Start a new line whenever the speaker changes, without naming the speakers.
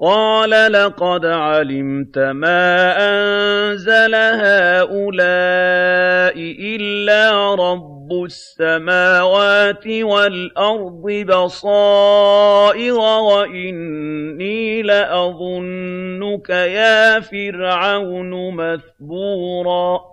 قَالَ لَقَدْ عَلِمْتَ مَا أَنزَلَ هَٰؤُلَاءِ إِلَّا رَبُّ السَّمَاوَاتِ وَالْأَرْضِ بَصَائِرَ وَإِنِّي لَأَظُنُّكَ يَا فِرْعَوْنُ مَثْبُورًا